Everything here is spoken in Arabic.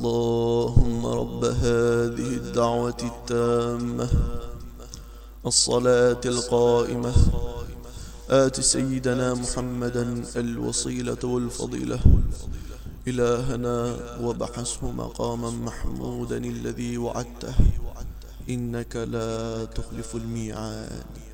اللهم رب هذه الدعوة التامة الصلاة القائمة. آت سيدنا محمدا الوصيلة والفضيلة. إلهنا وبحثه مقاما محمودا الذي وعدته. إنك لا تخلف الميعاد.